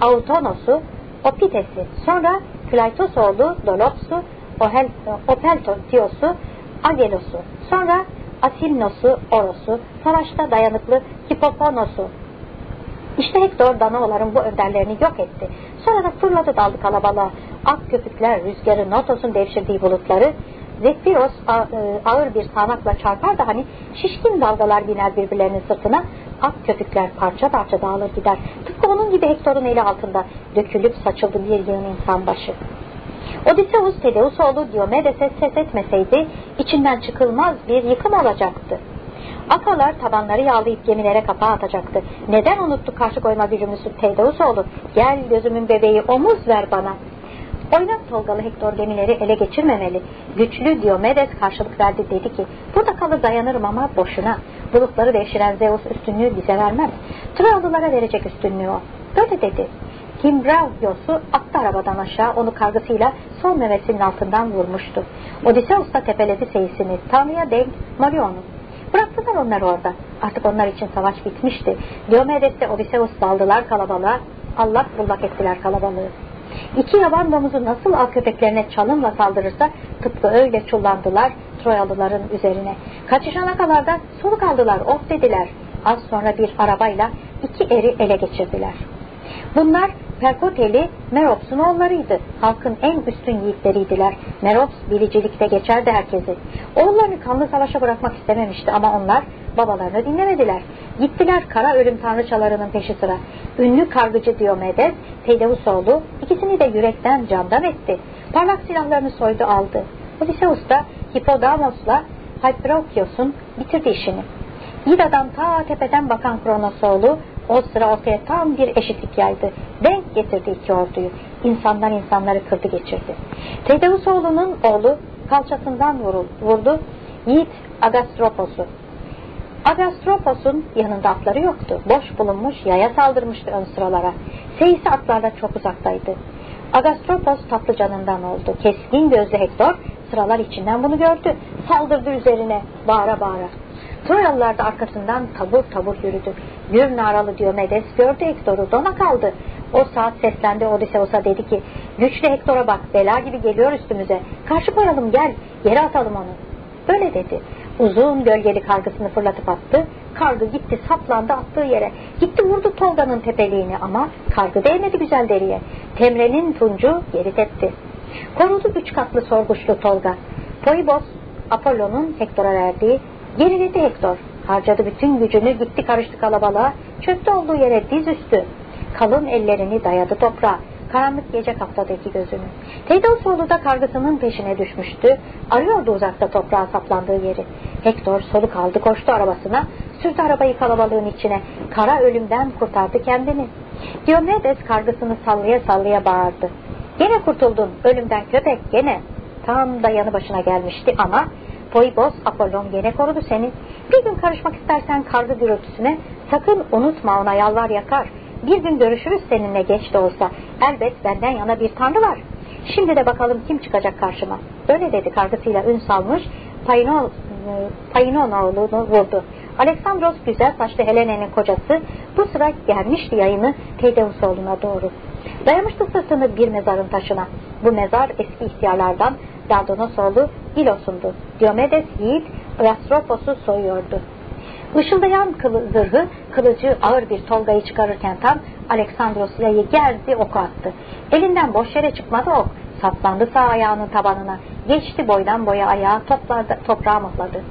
Autonos'u, Opites'i, sonra Kleitos oğlu Dolops'u, Opeltios'u, Agelos'u, sonra Asimnos'u, Oros'u, savaşta dayanıklı Hipoponos'u. İşte Hektor Danaoların bu önderlerini yok etti. Sonra da fırladı daldı kalabalığa. Ak köpükler rüzgarı Notos'un devşirdiği bulutları Zefiros e, ağır bir sağanakla çarpar da hani şişkin dalgalar biner birbirlerinin sırtına ak köpükler parça parça dağılır gider. Tıpkı onun gibi Hektor'un eli altında dökülüp saçıldı bir yığın insan başı. Odysseus Tedeus oğlu Diomedes'e ses etmeseydi içinden çıkılmaz bir yıkım olacaktı. Akalar tabanları yağlayıp gemilere kapağı atacaktı. Neden unuttu karşı koyma gücümüzü Tedeus oğlu? Gel gözümün bebeği omuz ver bana. Oynak Tolgalı Hektor gemileri ele geçirmemeli. Güçlü Diomedes karşılık verdi dedi ki burada kalır dayanırım ama boşuna. Bulutları devşiren Zeus üstünlüğü bize vermez. Troyalılara verecek üstünlüğü o. Böyle dedi. Kimbravios'u attı arabadan aşağı onu kargısıyla sol memesinin altından vurmuştu. Odysseus da tepeledi seyisini. Tanrı'ya denk Marion'u. Bıraktılar onları orada. Artık onlar için savaş bitmişti. Diomedes de Odysseus daldılar kalabalığa. Allah bullak ettiler kalabalığı. İki yaban domuzu nasıl av köpeklerine çalımla saldırırsa tıpkı öyle çullandılar Troyalıların üzerine. Kaçışana kadar da soluk aldılar, of dediler. Az sonra bir arabayla iki eri ele geçirdiler. Bunlar Perkoteli Merops'un oğullarıydı. Halkın en üstün yiğitleriydiler. Merops bilicilikte geçerdi herkesi. Oğullarını kanlı savaşa bırakmak istememişti ama onlar babalarını dinlemediler. Gittiler kara ölüm tanrıçalarının peşi sıra. Ünlü kargıcı Diomedes, Tedeus ikisini de yürekten candan etti. Parlak silahlarını soydu aldı. Odysseus da Hippodamos'la Hyperokios'un bitirdi işini. İda'dan ta tepeden bakan Kronos oğlu o sıra ortaya tam bir eşitlik yaydı. Denk getirdi iki orduyu. İnsandan insanları kırdı geçirdi. Tedeus oğlunun oğlu kalçasından vurdu. Yiğit Agastropos'u. Agastropos'un yanında atları yoktu. Boş bulunmuş yaya saldırmıştı ön sıralara. Seyisi atlarla çok uzaktaydı. Agastropos tatlı canından oldu. Keskin gözlü Hektor sıralar içinden bunu gördü. Saldırdı üzerine bağıra bağıra. Troyalılar da arkasından tabur tabur yürüdü. Gür naralı Diomedes gördü Hektor'u dona kaldı. O saat seslendi Odysseus'a dedi ki güçlü Hektor'a bak bela gibi geliyor üstümüze. Karşı koyalım gel yere atalım onu. Öyle dedi. Uzun gölgeli kargısını fırlatıp attı. Kargı gitti saplandı attığı yere. Gitti vurdu Tolga'nın tepeliğini ama kargı değmedi güzel deriye. Temre'nin tuncu geri tepti. Korudu üç katlı sorguçlu Tolga. Poibos Apollo'nun Hektor'a verdiği geriledi Hektor. Harcadı bütün gücünü gitti karıştı kalabalığa. Çöktü olduğu yere diz üstü. Kalın ellerini dayadı toprağa. Karanlık gece kapladı iki gözünü. Teydalsoğlu da kargısının peşine düşmüştü. Arıyordu uzakta toprağa saplandığı yeri. Hektor soluk aldı koştu arabasına. Sürdü arabayı kalabalığın içine. Kara ölümden kurtardı kendini. Diomedes kargısını sallaya sallaya bağırdı. Gene kurtuldun ölümden köpek gene. Tam da yanı başına gelmişti ama Poibos Apollon gene korudu seni. Bir gün karışmak istersen kargı gürültüsüne sakın unutma ona yalvar yakar. Bir gün görüşürüz seninle geç de olsa. Elbet benden yana bir tanrı var. Şimdi de bakalım kim çıkacak karşıma. Böyle dedi kargısıyla ün salmış Painon, Painon oğlunu vurdu. Aleksandros güzel saçlı Helene'nin kocası bu sıra gelmişti yayını Teydeus oğluna doğru. Dayamıştı sırtını bir mezarın taşına. Bu mezar eski ihtiyarlardan Dardanos oğlu Ilos'undu. Diomedes yiğit Rastropos'u soyuyordu. Işıldayan kılı, zırhı kılıcı ağır bir tolgayı çıkarırken tam Aleksandros yayı gerdi oku attı. Elinden boş yere çıkmadı ok. Saplandı sağ ayağının tabanına. Geçti boydan boya ayağı topladı, toprağa mıhladı.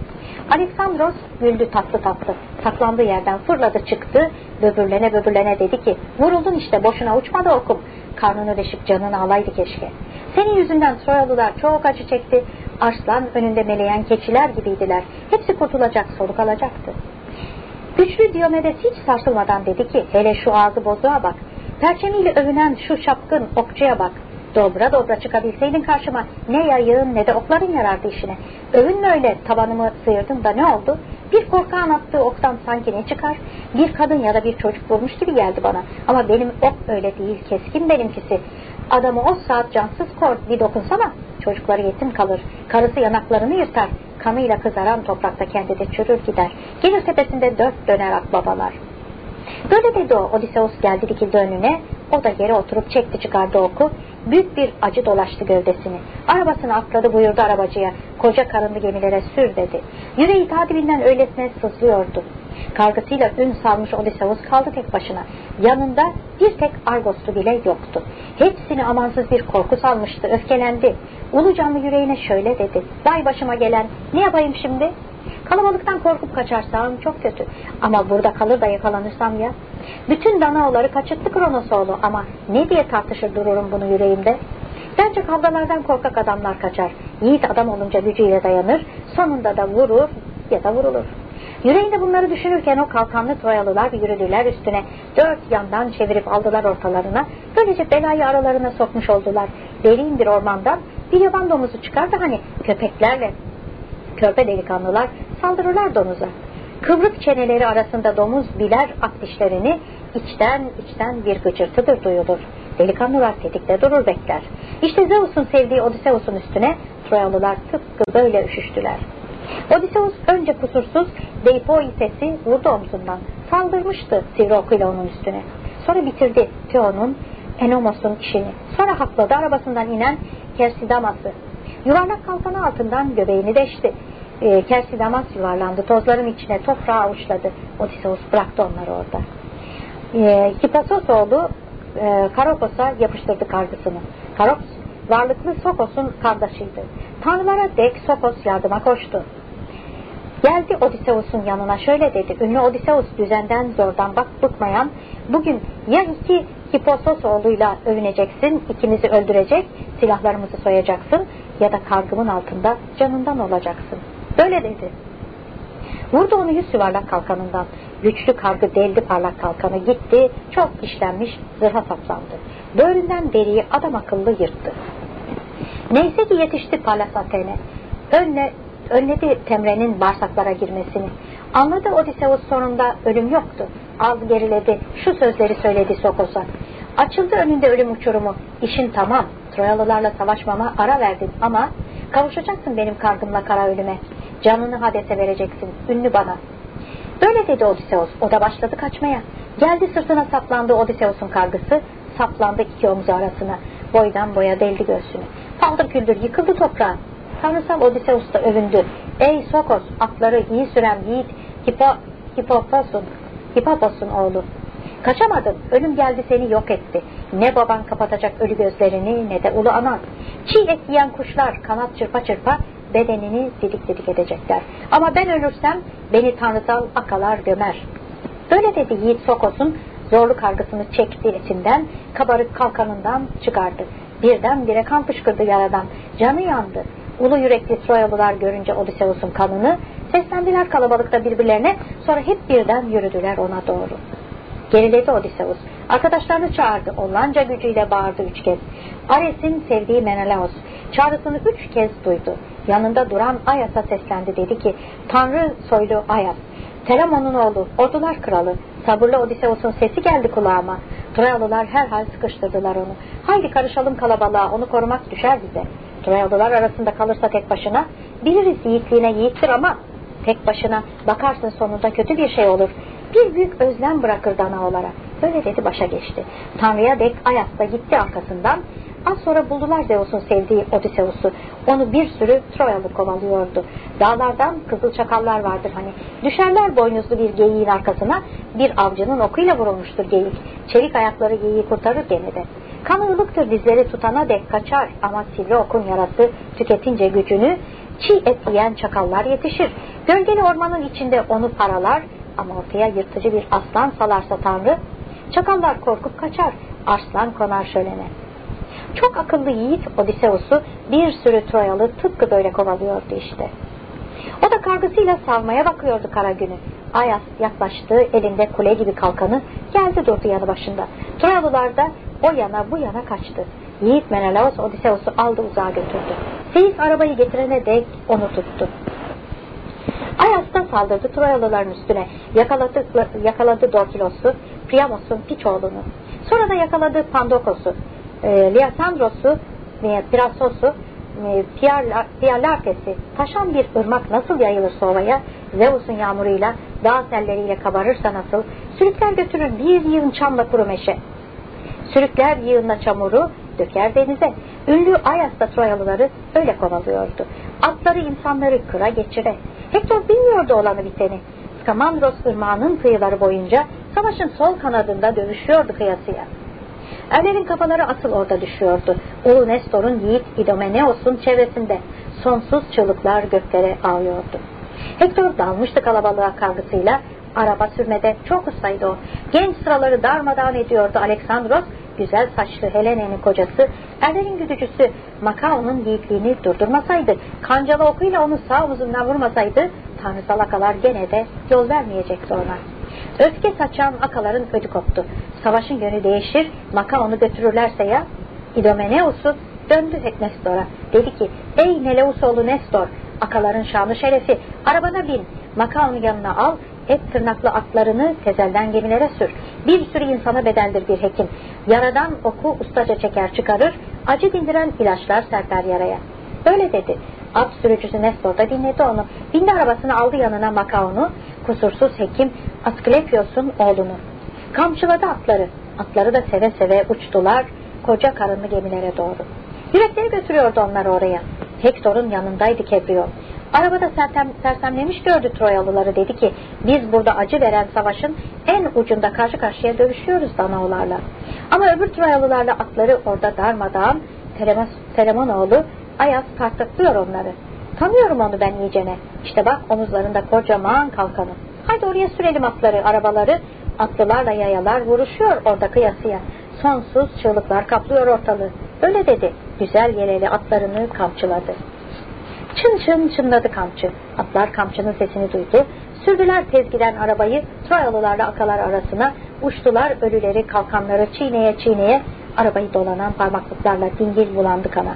Aleksandros güldü tatlı tatlı. Saklandığı yerden fırladı çıktı. Böbürlene böbürlene dedi ki vuruldun işte boşuna uçmadı okum. Karnını deşip canını alaydı keşke. Senin yüzünden Troyalılar çok acı çekti. Arslan önünde meleyen keçiler gibiydiler. Hepsi kurtulacak, soluk alacaktı. Güçlü Diomedes hiç sarsılmadan dedi ki, hele şu ağzı bozuğa bak. Perçemiyle övünen şu çapkın okçuya bak. Dobra dobra çıkabilseydin karşıma ne yayığın ne de okların yarardı işine. Övünme öyle tabanımı sıyırdın da ne oldu? Bir korkağın attığı oktan sanki ne çıkar? Bir kadın ya da bir çocuk vurmuş gibi geldi bana. Ama benim ok öyle değil keskin benimkisi. Adamı o saat cansız kor bir dokunsana. Çocukları yetim kalır. Karısı yanaklarını yırtar. Kanıyla kızaran toprakta kendi de çürür gider. Gelir tepesinde dört döner akbabalar. Böyle dedi o. Odysseus geldi dikildi önüne. O da yere oturup çekti çıkardı oku. Büyük bir acı dolaştı gövdesini. Arabasını atladı buyurdu arabacıya. Koca karınlı gemilere sür dedi. Yüreği tadibinden öylesine sızlıyordu. Kargısıyla ün salmış Odysseus kaldı tek başına. Yanında bir tek Argoslu bile yoktu. Hepsini amansız bir korku salmıştı, öfkelendi. Ulu canlı yüreğine şöyle dedi. Vay başıma gelen, ne yapayım şimdi? Kalabalıktan korkup kaçarsam çok kötü. Ama burada kalır da yakalanırsam ya. Bütün Danao'ları kaçırttı Kronosoğlu ama ne diye tartışır dururum bunu yüreğimde? Bence kavgalardan korkak adamlar kaçar. Yiğit adam olunca gücüyle dayanır, sonunda da vurur ya da vurulur. Yüreğinde bunları düşünürken o kalkanlı Troyalılar yürüdüler üstüne. Dört yandan çevirip aldılar ortalarına. Böylece belayı aralarına sokmuş oldular. Derin bir ormandan bir yaban domuzu çıkardı hani köpeklerle. Körpe delikanlılar saldırırlar domuza. Kıvrık çeneleri arasında domuz biler at dişlerini içten içten bir gıcırtıdır duyulur. Delikanlılar tetikte durur bekler. İşte Zeus'un sevdiği Odysseus'un üstüne Troyalılar tıpkı böyle üşüştüler. Odysseus önce kusursuz Deipoites'i vurdu omzundan. Saldırmıştı sivri okuyla onun üstüne. Sonra bitirdi Teon'un Enomos'un işini. Sonra hakladı arabasından inen Kersidamas'ı. Yuvarlak kalkanı altından göbeğini deşti. E, Kersidamas yuvarlandı. Tozların içine toprağı avuçladı. Odysseus bıraktı onları orada. E, Hippasos oğlu e, Karopos'a yapıştırdı kargısını. Karopos varlıklı Sokos'un kardeşiydi. Tanrılara dek Sokos yardıma koştu. Geldi Odysseus'un yanına şöyle dedi. Ünlü Odysseus düzenden zordan bak bıkmayan bugün ya iki Hipposos oğluyla övüneceksin, ikimizi öldürecek, silahlarımızı soyacaksın ya da kargımın altında canından olacaksın. Böyle dedi. Vurdu onu yüz yuvarlak kalkanından. Güçlü kargı deldi parlak kalkanı gitti, çok işlenmiş zırha saplandı. Böğründen deriyi adam akıllı yırttı. Neyse ki yetişti Palas Athene. Önle, önledi Temre'nin bağırsaklara girmesini. Anladı Odysseus sonunda ölüm yoktu. Az geriledi, şu sözleri söyledi Sokos'a. Açıldı önünde ölüm uçurumu. İşin tamam, Troyalılarla savaşmama ara verdin ama kavuşacaksın benim kargımla kara ölüme. Canını Hades'e vereceksin, ünlü bana. Böyle dedi Odysseus, o da başladı kaçmaya. Geldi sırtına saplandı Odysseus'un kargısı, saplandı iki omzu arasına. Boydan boya deldi göğsünü. Paldır küldür yıkıldı toprağa. Tanrısal Odysseus da övündü. Ey Sokos, atları iyi süren yiğit Hipo, Hipopos'un, Hipopos'un oğlu. Kaçamadın, ölüm geldi seni yok etti. Ne baban kapatacak ölü gözlerini ne de ulu anan. Çiğ et yiyen kuşlar kanat çırpa çırpa bedenini didik didik edecekler. Ama ben ölürsem beni tanrısal akalar gömer. Böyle dedi Yiğit Sokos'un zorlu kargısını çekti etinden, kabarık kalkanından çıkardı. Birden bire kan fışkırdı yaradan, canı yandı. Ulu yürekli Troyalılar görünce Odysseus'un kanını, seslendiler kalabalıkta birbirlerine, sonra hep birden yürüdüler ona doğru. Geriledi Odysseus. Arkadaşlarını çağırdı. Olanca gücüyle bağırdı üç kez. Ares'in sevdiği Menelaos. Çağrısını üç kez duydu. Yanında duran Ayas'a seslendi. Dedi ki, Tanrı soylu Ayas. Telamon'un oğlu, ordular kralı. Sabırlı Odysseus'un sesi geldi kulağıma. Troyalılar herhal sıkıştırdılar onu. Haydi karışalım kalabalığa, onu korumak düşer bize. Troyalılar arasında kalırsa tek başına, biliriz yiğitliğine yiğittir ama tek başına bakarsın sonunda kötü bir şey olur. Bir büyük özlem bırakır Danaolara. Böyle dedi başa geçti. Tanrı'ya dek Ayas da gitti arkasından. Az sonra buldular Zeus'un sevdiği Odysseus'u. Onu bir sürü Troyalı kovalıyordu. Dağlardan kızıl çakallar vardır hani. Düşerler boynuzlu bir geyiğin arkasına. Bir avcının okuyla vurulmuştur geyik. Çelik ayakları geyiği kurtarır gene de. Kan ılıktır dizleri tutana dek kaçar ama sivri okun yarası tüketince gücünü çiğ et yiyen çakallar yetişir. Gölgeli ormanın içinde onu paralar ama ortaya yırtıcı bir aslan salarsa Tanrı çakallar korkup kaçar. Arslan konar şölene. Çok akıllı yiğit Odysseus'u bir sürü Troyalı tıpkı böyle kovalıyordu işte. O da kargısıyla savmaya bakıyordu kara günü. Ayas yaklaştı elinde kule gibi kalkanı geldi durdu yanı başında. Troyalılar da o yana bu yana kaçtı. Yiğit Menelaos Odiseus'u aldı uzağa götürdü. Seyis arabayı getirene dek onu tuttu. Saldırdı Troyalıların üstüne. Yakaladı, yakaladı Dorkilos'u, Priamos'un piç oğlunu. Sonra da yakaladı Pandokos'u, e, Liasandros'u, e, Pirasos'u, e, Pialartes'i. Taşan bir ırmak nasıl yayılırsa ovaya, Zeus'un yağmuruyla, dağ selleriyle kabarırsa nasıl, sürükler götürür bir yığın çamla kuru meşe. Sürükler yığınla çamuru, döker denize. Ünlü Ayas'ta Troyalıları öyle kovalıyordu. Atları insanları kıra geçire. Hector bilmiyordu olanı biteni. Skamandros ırmağının kıyıları boyunca savaşın sol kanadında dövüşüyordu kıyasıya. Erlerin kafaları asıl orada düşüyordu. Ulu Nestor'un yiğit İdomeneos'un çevresinde sonsuz çığlıklar göklere ağlıyordu. Hector dalmıştı kalabalığa kavgasıyla. Araba sürmede çok ustaydı o. Genç sıraları darmadağın ediyordu Aleksandros. Güzel saçlı Helene'nin kocası, erlerin güdücüsü Makao'nun yiğitliğini durdurmasaydı, kancalı okuyla onu sağ omuzundan vurmasaydı, tanrısal akalar gene de yol vermeyecekti ona. Öfke saçan akaların ödü koptu. Savaşın yönü değişir, Makaon'u götürürlerse ya, İdomeneus'u döndü Nestor'a. Dedi ki, ey Neleusoğlu Nestor, akaların şanı şerefi, arabana bin, Makaon'u yanına al, et tırnaklı atlarını tezelden gemilere sür. Bir sürü insana bedeldir bir hekim. Yaradan oku ustaca çeker çıkarır, acı dindiren ilaçlar serper yaraya. Öyle dedi. At sürücüsü Nestor da dinledi onu. Bindi arabasını aldı yanına Makaon'u, kusursuz hekim Asklepios'un oğlunu. Kamçıladı atları. Atları da seve seve uçtular koca karınlı gemilere doğru. Yürekleri götürüyordu onları oraya. Hektor'un yanındaydı Kebrio. Arabada sertem, sersemlemiş gördü Troyalıları dedi ki biz burada acı veren savaşın en ucunda karşı karşıya dövüşüyoruz Danaolarla. Ama öbür Troyalılarla atları orada darmadağın Telemonoğlu Ayas tartaklıyor onları. Tanıyorum onu ben iyicene. İşte bak omuzlarında kocaman kalkanı. Haydi oraya sürelim atları, arabaları. Atlılarla yayalar vuruşuyor orada kıyasıya. Sonsuz çığlıklar kaplıyor ortalığı. Öyle dedi. Güzel yeleli atlarını kamçıladı. Çın çın çınladı kamçı. Atlar kamçının sesini duydu. Sürdüler tezgiden arabayı Troyalılarla akalar arasına. Uçtular ölüleri kalkanları çiğneye çiğneye arabayı dolanan parmaklıklarla dingil bulandı kana.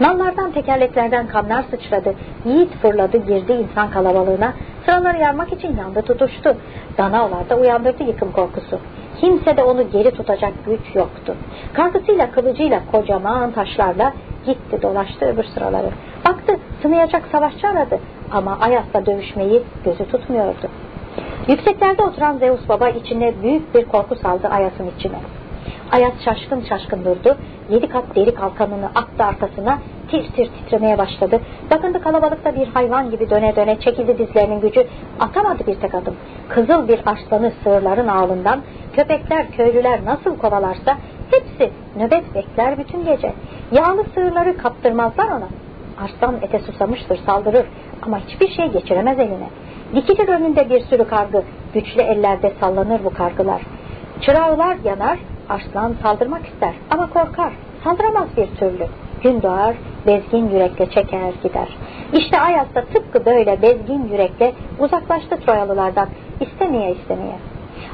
Nallardan tekerleklerden kanlar sıçradı. Yiğit fırladı girdi insan kalabalığına. Sıraları yarmak için yandı tutuştu. Danaolarda uyandırdı yıkım korkusu. Kimse de onu geri tutacak güç yoktu. Kargısıyla kılıcıyla kocaman taşlarla gitti dolaştı öbür sıraları. Baktı sınayacak savaşçı aradı ama Ayas'la dövüşmeyi gözü tutmuyordu. Yükseklerde oturan Zeus baba içine büyük bir korku saldı Ayas'ın içine. Ayas şaşkın şaşkın durdu. Yedi kat deri kalkanını attı arkasına. Tir tir titremeye başladı. Bakındı kalabalıkta bir hayvan gibi döne döne çekildi dizlerinin gücü. Atamadı bir tek adım. Kızıl bir arslanı sığırların ağlından, köpekler, köylüler nasıl kovalarsa hepsi nöbet bekler bütün gece. Yağlı sığırları kaptırmazlar ona. Arslan ete susamıştır saldırır ama hiçbir şey geçiremez eline. Dikilir önünde bir sürü kargı, güçlü ellerde sallanır bu kargılar. Çırağlar yanar, arslan saldırmak ister ama korkar, saldıramaz bir türlü. Gün doğar, bezgin yürekle çeker gider. İşte Ayas da tıpkı böyle bezgin yürekle uzaklaştı Troyalılardan, istemeye istemeye.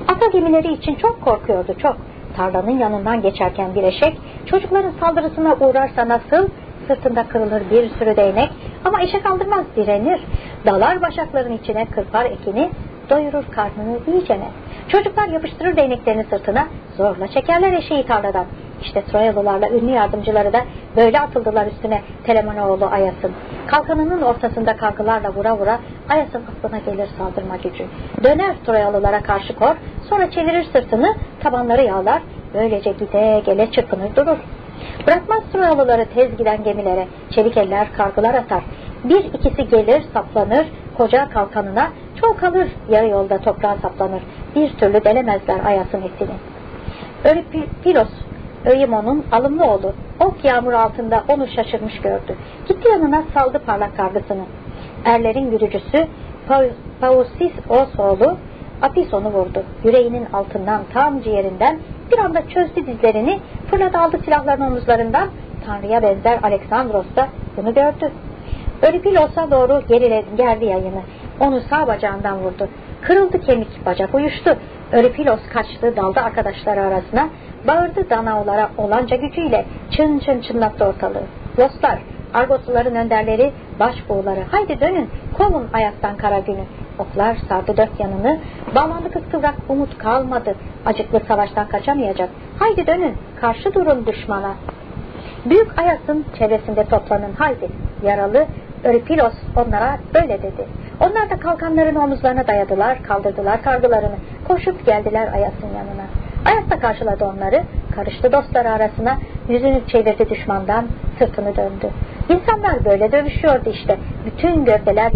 Ata gemileri için çok korkuyordu, çok. Tarlanın yanından geçerken bir eşek, çocukların saldırısına uğrarsa nasıl, sırtında kırılır bir sürü değnek ama işe kaldırmaz direnir. Dalar başakların içine kırpar ekini, doyurur karnını iyicene. Çocuklar yapıştırır değneklerini sırtına, zorla çekerler eşeği tarladan. İşte Troyalılarla ünlü yardımcıları da böyle atıldılar üstüne Telemanoğlu Ayas'ın. Kalkanının ortasında kargılarla vura vura Ayas'ın aklına gelir saldırma gücü. Döner Troyalılara karşı kor, sonra çevirir sırtını, tabanları yağlar, böylece gide gele çırpınır durur. Bırakmaz Troyalıları tez giden gemilere, çevik eller kargılar atar. Bir ikisi gelir saplanır koca kalkanına, çok kalır yarı yolda toprağa saplanır. Bir türlü delemezler Ayas'ın etini. Öripilos, Öyimon'un alımlı oğlu, ok yağmur altında onu şaşırmış gördü. Gitti yanına saldı parlak kargısını. Erlerin yürücüsü Pausis Osoğlu Apison'u vurdu. Yüreğinin altından tam ciğerinden bir anda çözdü dizlerini, fırladı aldı silahlarını omuzlarından. Tanrı'ya benzer Aleksandros da bunu gördü. Öripilos'a doğru gerile, gerdi yayını. Onu sağ bacağından vurdu. Kırıldı kemik, bacak uyuştu. Örüpilos kaçtı, daldı arkadaşları arasına. Bağırdı Danaolara olanca gücüyle. Çın çın çınlattı ortalığı. Dostlar, Argosluların önderleri, başbuğları, haydi dönün, kovun ayaktan kara günü. Oklar sardı dört yanını, bağlandı kıskıvrak umut kalmadı. Acıklı savaştan kaçamayacak. Haydi dönün, karşı durun düşmana. Büyük Ayas'ın çevresinde toplanın haydi. Yaralı Örüpilos onlara böyle dedi. Onlar da kalkanlarını omuzlarına dayadılar, kaldırdılar kargılarını. Koşup geldiler Ayas'ın yanına. Ayas da karşıladı onları, karıştı dostları arasına, yüzünü çevirdi düşmandan, sırtını döndü. İnsanlar böyle dövüşüyordu işte. Bütün gövdeler